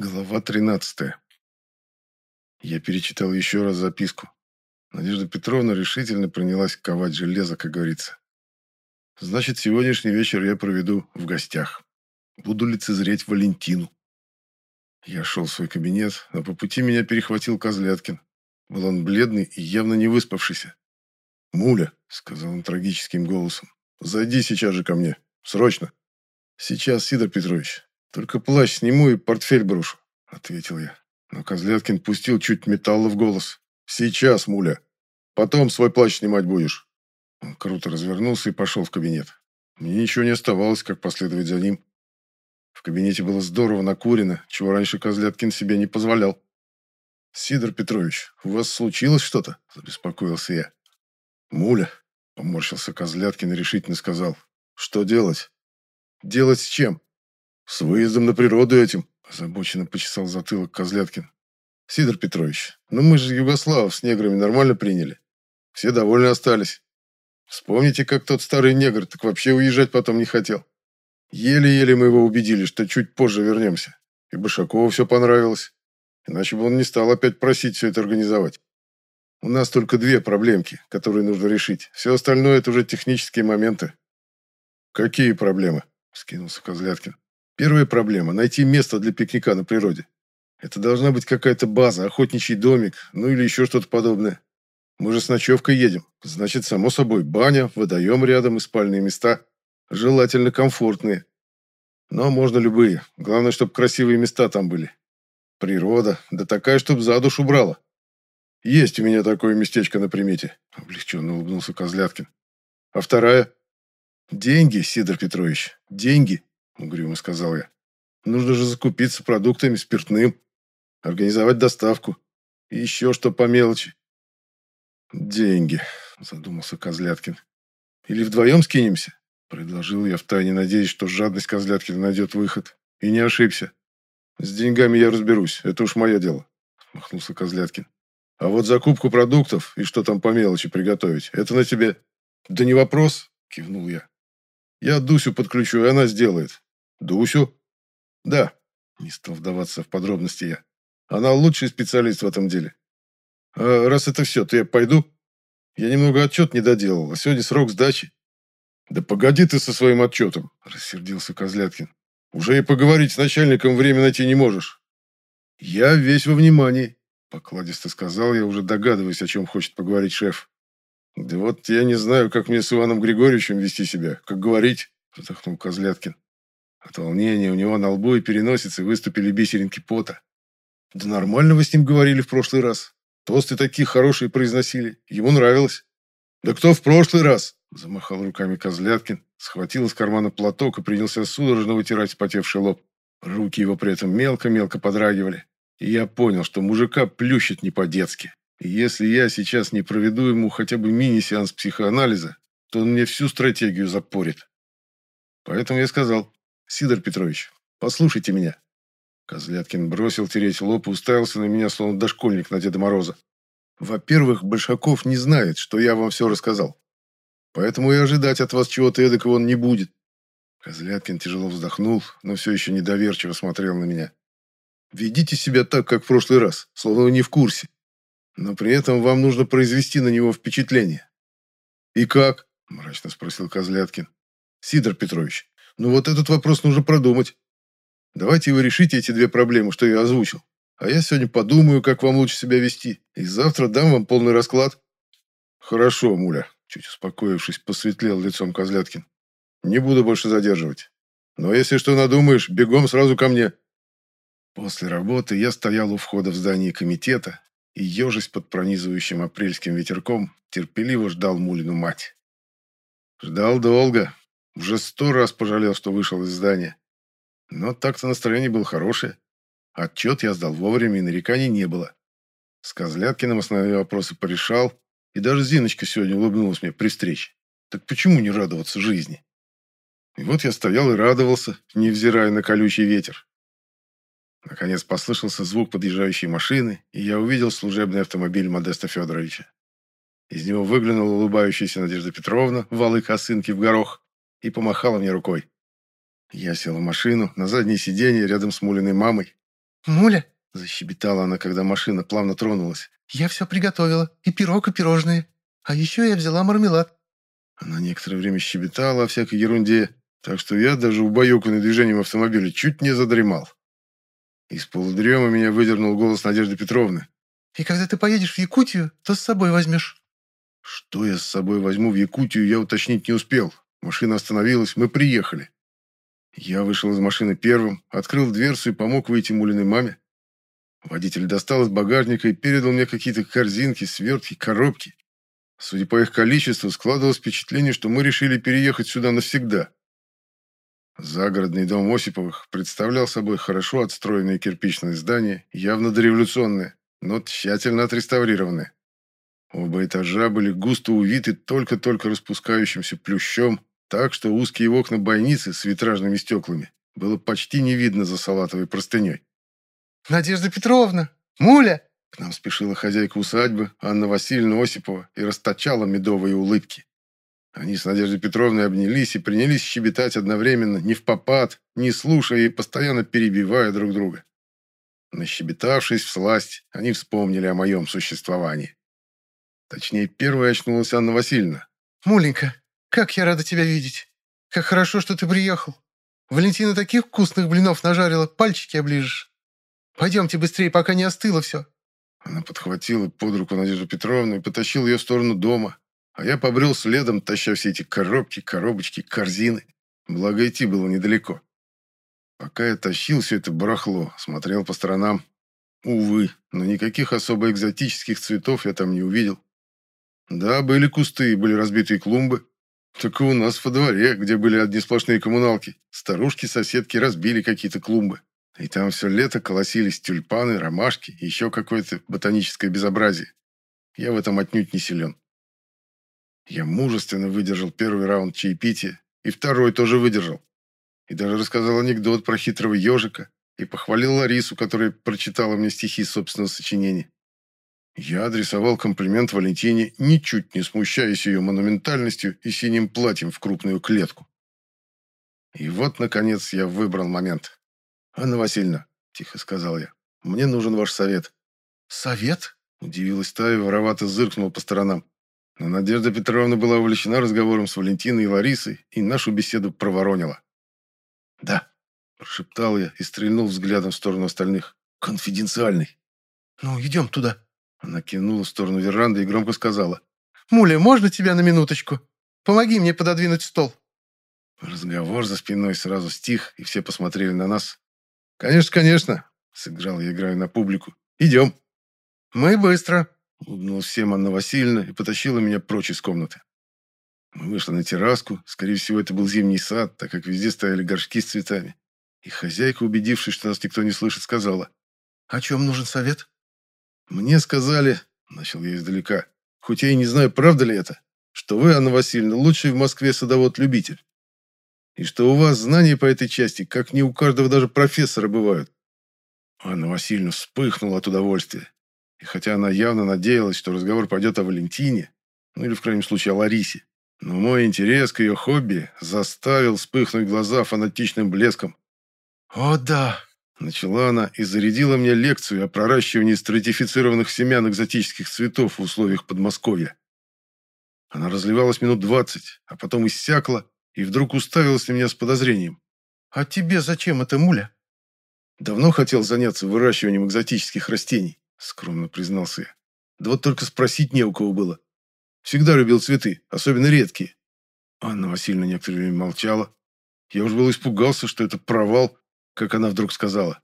Глава 13. Я перечитал еще раз записку. Надежда Петровна решительно принялась ковать железо, как говорится. Значит, сегодняшний вечер я проведу в гостях. Буду лицезреть Валентину. Я шел в свой кабинет, а по пути меня перехватил Козляткин. Был он бледный и явно не выспавшийся. «Муля», — сказал он трагическим голосом, — «зайди сейчас же ко мне. Срочно». «Сейчас, Сидор Петрович. «Только плащ сниму и портфель брошу», — ответил я. Но Козляткин пустил чуть металла в голос. «Сейчас, муля. Потом свой плащ снимать будешь». Он круто развернулся и пошел в кабинет. Мне ничего не оставалось, как последовать за ним. В кабинете было здорово накурено, чего раньше Козляткин себе не позволял. «Сидор Петрович, у вас случилось что-то?» – забеспокоился я. «Муля», – поморщился Козляткин и решительно сказал. «Что делать?» «Делать с чем?» «С выездом на природу этим», – озабоченно почесал затылок Козляткин. «Сидор Петрович, ну мы же Югославов с неграми нормально приняли. Все довольны остались. Вспомните, как тот старый негр так вообще уезжать потом не хотел. Еле-еле мы его убедили, что чуть позже вернемся. И Башакову все понравилось. Иначе бы он не стал опять просить все это организовать. У нас только две проблемки, которые нужно решить. Все остальное – это уже технические моменты». «Какие проблемы?» – скинулся Козляткин. Первая проблема – найти место для пикника на природе. Это должна быть какая-то база, охотничий домик, ну или еще что-то подобное. Мы же с ночевкой едем. Значит, само собой, баня, водоем рядом и спальные места. Желательно комфортные. Но можно любые. Главное, чтобы красивые места там были. Природа, да такая, чтобы за душу брала. Есть у меня такое местечко на примете, облегченно улыбнулся Козляткин. А вторая? Деньги, Сидор Петрович, деньги. — угрюмо сказал я. «Нужно же закупиться продуктами, спиртным, организовать доставку и еще что по мелочи». «Деньги», — задумался Козляткин. «Или вдвоем скинемся?» — предложил я, втайне надеясь, что жадность Козляткина найдет выход. И не ошибся. «С деньгами я разберусь, это уж мое дело», — махнулся Козляткин. «А вот закупку продуктов и что там по мелочи приготовить, это на тебе». «Да не вопрос», — кивнул я. «Я Дусю подключу, и она сделает. Дусю? Да, не стал вдаваться в подробности я. Она лучший специалист в этом деле. А раз это все, то я пойду? Я немного отчет не доделал, а сегодня срок сдачи. Да погоди ты со своим отчетом, рассердился Козляткин. Уже и поговорить с начальником время найти не можешь. Я весь во внимании, покладисто сказал я, уже догадываясь, о чем хочет поговорить шеф. Да вот я не знаю, как мне с Иваном Григорьевичем вести себя, как говорить, вздохнул Козляткин. От волнения у него на лбу и переносице выступили бисеринки пота. Да нормально вы с ним говорили в прошлый раз. Тосты такие хорошие произносили. Ему нравилось. Да кто в прошлый раз? Замахал руками Козляткин, схватил из кармана платок и принялся судорожно вытирать спотевший лоб. Руки его при этом мелко-мелко подрагивали. И я понял, что мужика плющит не по-детски. И если я сейчас не проведу ему хотя бы мини-сеанс психоанализа, то он мне всю стратегию запорит. Поэтому я сказал, Сидор Петрович, послушайте меня. Козляткин бросил тереть лоб и уставился на меня, словно дошкольник на Деда Мороза. Во-первых, Большаков не знает, что я вам все рассказал. Поэтому и ожидать от вас чего-то эдакого он не будет. Козляткин тяжело вздохнул, но все еще недоверчиво смотрел на меня. Ведите себя так, как в прошлый раз, словно вы не в курсе. Но при этом вам нужно произвести на него впечатление. «И как?» – мрачно спросил Козляткин. «Сидор Петрович, ну вот этот вопрос нужно продумать. Давайте вы решите эти две проблемы, что я озвучил. А я сегодня подумаю, как вам лучше себя вести. И завтра дам вам полный расклад. Хорошо, Муля. Чуть успокоившись, посветлел лицом Козляткин. Не буду больше задерживать. Но если что надумаешь, бегом сразу ко мне. После работы я стоял у входа в здание комитета и, ежась под пронизывающим апрельским ветерком, терпеливо ждал Мулину мать. Ждал долго, уже сто раз пожалел, что вышел из здания. Но так-то настроение было хорошее. Отчет я сдал вовремя, и нареканий не было. С Козляткиным основные вопросы порешал, и даже Зиночка сегодня улыбнулась мне при встрече. Так почему не радоваться жизни? И вот я стоял и радовался, невзирая на колючий ветер. Наконец послышался звук подъезжающей машины, и я увидел служебный автомобиль Модеста Федоровича. Из него выглянула улыбающаяся Надежда Петровна, валы косынки в горох, и помахала мне рукой. Я сел в машину, на заднее сиденье рядом с Мулиной мамой. «Муля!» – защебетала она, когда машина плавно тронулась. «Я все приготовила. И пирог, и пирожные. А еще я взяла мармелад». Она некоторое время щебетала о всякой ерунде, так что я даже убаюканный движением автомобиля чуть не задремал. Из полудрема меня выдернул голос Надежды Петровны. «И когда ты поедешь в Якутию, то с собой возьмешь». Что я с собой возьму в Якутию, я уточнить не успел. Машина остановилась, мы приехали. Я вышел из машины первым, открыл дверцу и помог выйти Мулиной маме. Водитель достал из багажника и передал мне какие-то корзинки, свертки, коробки. Судя по их количеству, складывалось впечатление, что мы решили переехать сюда навсегда. Загородный дом Осиповых представлял собой хорошо отстроенное кирпичное здание, явно дореволюционное, но тщательно отреставрированное. Оба этажа были густо увиты только-только распускающимся плющом, так что узкие окна бойницы с витражными стеклами было почти не видно за салатовой простыней. «Надежда Петровна! Муля!» К нам спешила хозяйка усадьбы, Анна Васильевна Осипова, и расточала медовые улыбки. Они с Надеждой Петровной обнялись и принялись щебетать одновременно, не в попад, не слушая и постоянно перебивая друг друга. Нащебетавшись в сласть, они вспомнили о моем существовании. Точнее, первой очнулась Анна Васильевна. «Муленька, как я рада тебя видеть! Как хорошо, что ты приехал! Валентина таких вкусных блинов нажарила, пальчики оближешь! Пойдемте быстрее, пока не остыло все!» Она подхватила под руку Надежду Петровну и потащила ее в сторону дома, а я побрел следом, таща все эти коробки, коробочки, корзины. Благо идти было недалеко. Пока я тащил все это барахло, смотрел по сторонам. Увы, но никаких особо экзотических цветов я там не увидел. Да, были кусты и были разбитые клумбы. И у нас во дворе, где были одни сплошные коммуналки, старушки-соседки разбили какие-то клумбы. И там все лето колосились тюльпаны, ромашки и еще какое-то ботаническое безобразие. Я в этом отнюдь не силен. Я мужественно выдержал первый раунд чаепития, и второй тоже выдержал. И даже рассказал анекдот про хитрого ежика и похвалил Ларису, которая прочитала мне стихи собственного сочинения. Я адресовал комплимент Валентине, ничуть не смущаясь ее монументальностью и синим платьем в крупную клетку. И вот, наконец, я выбрал момент. «Анна Васильевна», — тихо сказал я, — «мне нужен ваш совет». «Совет?» — удивилась та и воровато зыркнула по сторонам. Но Надежда Петровна была увлечена разговором с Валентиной и Ларисой и нашу беседу проворонила. «Да», – прошептал я и стрельнул взглядом в сторону остальных. «Конфиденциальный». «Ну, идем туда». Она кинула в сторону веранды и громко сказала. «Муля, можно тебя на минуточку? Помоги мне пододвинуть стол». Разговор за спиной сразу стих, и все посмотрели на нас. «Конечно, конечно», – сыграл я, играю на публику. «Идем». «Мы быстро», Улыбнулась всем Анна Васильевна и потащила меня прочь из комнаты. Мы вышли на терраску. Скорее всего, это был зимний сад, так как везде стояли горшки с цветами. И хозяйка, убедившись, что нас никто не слышит, сказала. «О чем нужен совет?» «Мне сказали, — начал я издалека, — хоть я и не знаю, правда ли это, что вы, Анна Васильевна, лучший в Москве садовод-любитель. И что у вас знания по этой части, как не у каждого даже профессора бывают». Анна Васильевна вспыхнула от удовольствия. И хотя она явно надеялась, что разговор пойдет о Валентине, ну или в крайнем случае о Ларисе, но мой интерес к ее хобби заставил вспыхнуть глаза фанатичным блеском. «О, да!» – начала она и зарядила мне лекцию о проращивании стратифицированных семян экзотических цветов в условиях Подмосковья. Она разливалась минут двадцать, а потом иссякла и вдруг уставилась на меня с подозрением. «А тебе зачем это, муля?» Давно хотел заняться выращиванием экзотических растений скромно признался я. Да вот только спросить не у кого было. Всегда любил цветы, особенно редкие. Анна Васильевна некоторое время молчала. Я уж был испугался, что это провал, как она вдруг сказала.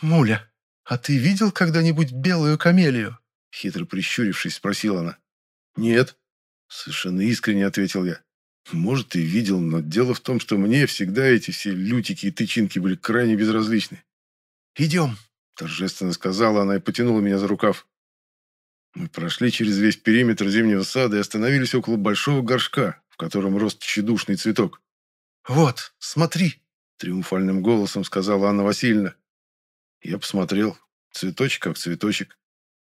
«Муля, а ты видел когда-нибудь белую камелию?» Хитро прищурившись, спросила она. «Нет», — совершенно искренне ответил я. «Может, и видел, но дело в том, что мне всегда эти все лютики и тычинки были крайне безразличны». «Идем», Торжественно сказала она и потянула меня за рукав. Мы прошли через весь периметр зимнего сада и остановились около большого горшка, в котором рос тщедушный цветок. «Вот, смотри!» – триумфальным голосом сказала Анна Васильевна. Я посмотрел. Цветочек как цветочек.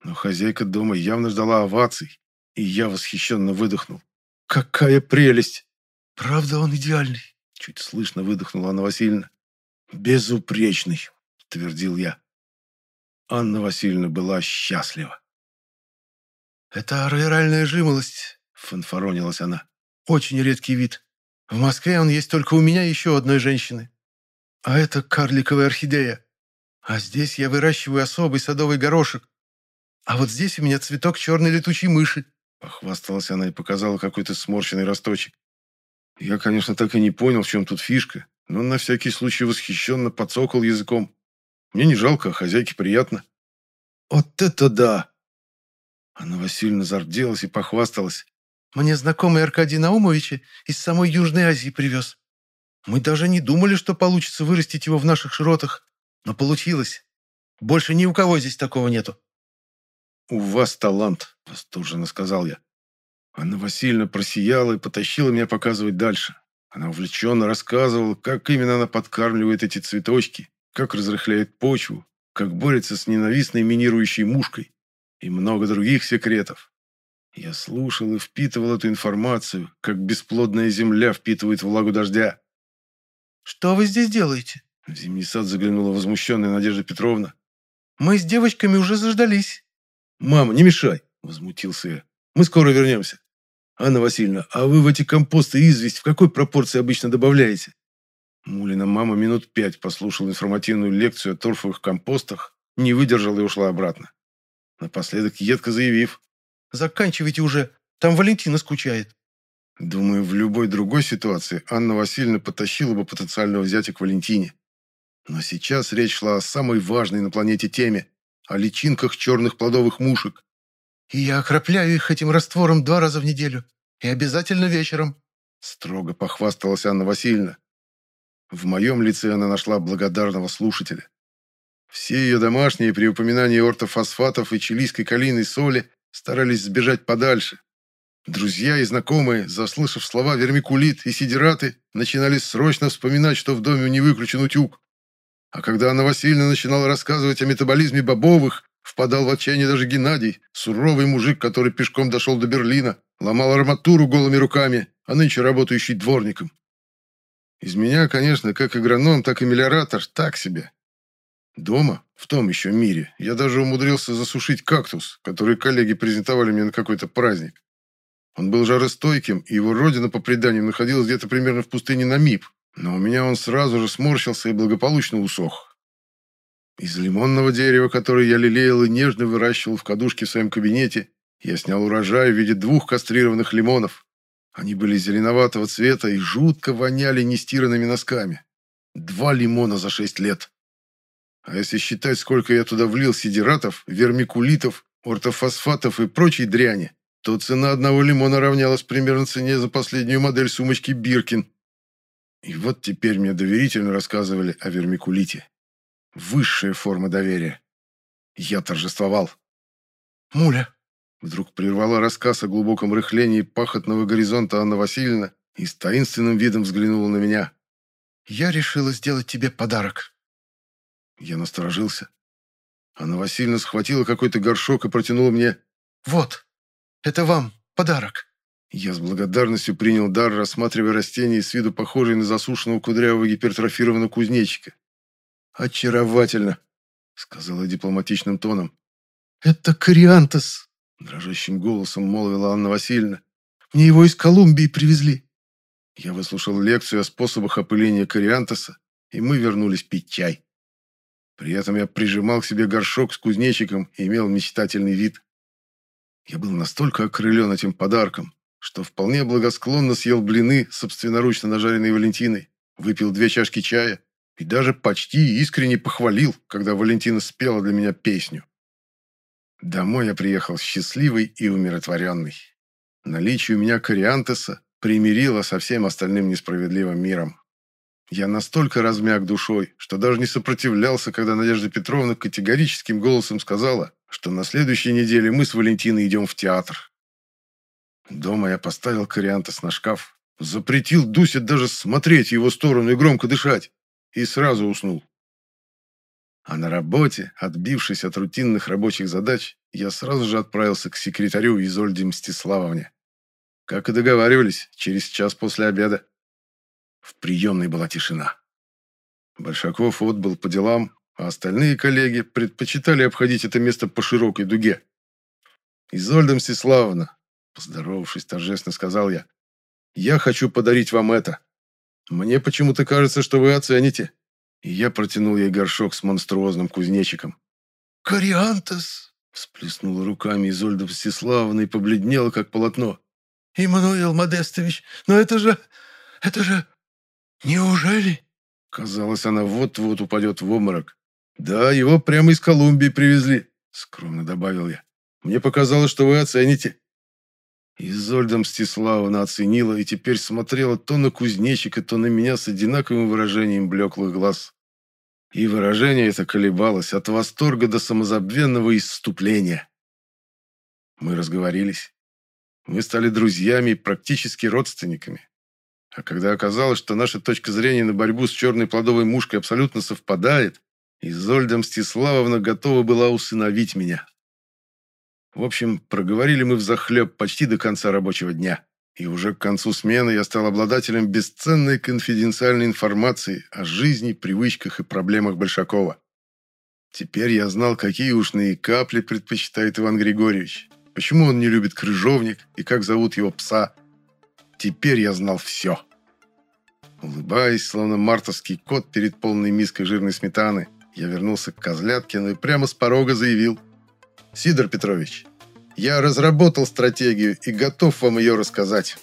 Но хозяйка дома явно ждала оваций, и я восхищенно выдохнул. «Какая прелесть!» «Правда он идеальный?» Чуть слышно выдохнула Анна Васильевна. «Безупречный!» – твердил я. Анна Васильевна была счастлива. «Это аэральная жимолость», — фанфаронилась она. «Очень редкий вид. В Москве он есть только у меня и еще одной женщины. А это карликовая орхидея. А здесь я выращиваю особый садовый горошек. А вот здесь у меня цветок черной летучей мыши». Похвасталась она и показала какой-то сморщенный росточек. Я, конечно, так и не понял, в чем тут фишка, но на всякий случай восхищенно подсокал языком. Мне не жалко, а хозяйке приятно. «Вот это да!» Анна Васильевна зарделась и похвасталась. «Мне знакомый Аркадий Наумович из самой Южной Азии привез. Мы даже не думали, что получится вырастить его в наших широтах, но получилось. Больше ни у кого здесь такого нету». «У вас талант», — восторженно сказал я. Анна Васильевна просияла и потащила меня показывать дальше. Она увлеченно рассказывала, как именно она подкармливает эти цветочки, как разрыхляет почву, как борется с ненавистной минирующей мушкой и много других секретов. Я слушал и впитывал эту информацию, как бесплодная земля впитывает влагу дождя. «Что вы здесь делаете?» В зимний сад заглянула возмущенная Надежда Петровна. «Мы с девочками уже заждались». «Мама, не мешай!» – возмутился я. «Мы скоро вернемся. Анна Васильевна, а вы в эти компосты известь в какой пропорции обычно добавляете?» Мулина мама минут пять послушала информативную лекцию о торфовых компостах, не выдержала и ушла обратно. Напоследок едко заявив. «Заканчивайте уже, там Валентина скучает». Думаю, в любой другой ситуации Анна Васильевна потащила бы потенциального зятя к Валентине. Но сейчас речь шла о самой важной на планете теме – о личинках черных плодовых мушек. «И я окропляю их этим раствором два раза в неделю. И обязательно вечером», – строго похвасталась Анна Васильевна. В моем лице она нашла благодарного слушателя. Все ее домашние при упоминании ортофосфатов и чилийской калийной соли старались сбежать подальше. Друзья и знакомые, заслышав слова вермикулит и сидираты, начинали срочно вспоминать, что в доме не выключен утюг. А когда Анна Васильевна начинала рассказывать о метаболизме бобовых, впадал в отчаяние даже Геннадий, суровый мужик, который пешком дошел до Берлина, ломал арматуру голыми руками, а нынче работающий дворником. Из меня, конечно, как агроном, так и мелиоратор, так себе. Дома, в том еще мире, я даже умудрился засушить кактус, который коллеги презентовали мне на какой-то праздник. Он был жаростойким, и его родина, по преданию, находилась где-то примерно в пустыне Намиб, но у меня он сразу же сморщился и благополучно усох. Из лимонного дерева, которое я лелеял и нежно выращивал в кадушке в своем кабинете, я снял урожай в виде двух кастрированных лимонов. Они были зеленоватого цвета и жутко воняли нестиранными носками. Два лимона за шесть лет. А если считать, сколько я туда влил сидератов, вермикулитов, ортофосфатов и прочей дряни, то цена одного лимона равнялась примерно цене за последнюю модель сумочки Биркин. И вот теперь мне доверительно рассказывали о вермикулите. Высшая форма доверия. Я торжествовал. «Муля!» Вдруг прервала рассказ о глубоком рыхлении пахотного горизонта Анна Васильевна и с таинственным видом взглянула на меня. «Я решила сделать тебе подарок». Я насторожился. Анна Васильевна схватила какой-то горшок и протянула мне. «Вот, это вам подарок». Я с благодарностью принял дар, рассматривая растение с виду похожее на засушенного кудрявого гипертрофированного кузнечика. «Очаровательно», — сказала дипломатичным тоном. «Это кориантес», — дрожащим голосом молвила Анна Васильевна. «Мне его из Колумбии привезли». Я выслушал лекцию о способах опыления кориантеса, и мы вернулись пить чай. При этом я прижимал к себе горшок с кузнечиком и имел мечтательный вид. Я был настолько окрылен этим подарком, что вполне благосклонно съел блины, собственноручно нажаренные Валентиной, выпил две чашки чая и даже почти искренне похвалил, когда Валентина спела для меня песню. Домой я приехал счастливый и умиротворенный. Наличие у меня кориантеса примирило со всем остальным несправедливым миром. Я настолько размяк душой, что даже не сопротивлялся, когда Надежда Петровна категорическим голосом сказала, что на следующей неделе мы с Валентиной идем в театр. Дома я поставил кориантес на шкаф, запретил Дусе даже смотреть его сторону и громко дышать, и сразу уснул. А на работе, отбившись от рутинных рабочих задач, я сразу же отправился к секретарю Изольде Мстиславовне. Как и договаривались, через час после обеда. В приемной была тишина. Большаков отбыл по делам, а остальные коллеги предпочитали обходить это место по широкой дуге. «Изольда Мстиславовна», поздоровавшись торжественно, сказал я, «я хочу подарить вам это. Мне почему-то кажется, что вы оцените». И я протянул ей горшок с монструозным кузнечиком. «Кориантес!» — всплеснула руками Изольда Мстиславовна и побледнела, как полотно. «Иммануил Модестович, но это же... это же... неужели?» Казалось, она вот-вот упадет в обморок. «Да, его прямо из Колумбии привезли», — скромно добавил я. «Мне показалось, что вы оцените». Изольда Мстиславовна оценила и теперь смотрела то на кузнечика, то на меня с одинаковым выражением блеклых глаз. И выражение это колебалось от восторга до самозабвенного исступления. Мы разговорились. Мы стали друзьями практически родственниками. А когда оказалось, что наша точка зрения на борьбу с черной плодовой мушкой абсолютно совпадает, Изольда Мстиславовна готова была усыновить меня. В общем, проговорили мы взахлеб почти до конца рабочего дня. И уже к концу смены я стал обладателем бесценной конфиденциальной информации о жизни, привычках и проблемах Большакова. Теперь я знал, какие ушные капли предпочитает Иван Григорьевич, почему он не любит крыжовник и как зовут его пса. Теперь я знал все. Улыбаясь, словно мартовский кот перед полной миской жирной сметаны, я вернулся к Козляткину и прямо с порога заявил. «Сидор Петрович, я разработал стратегию и готов вам ее рассказать».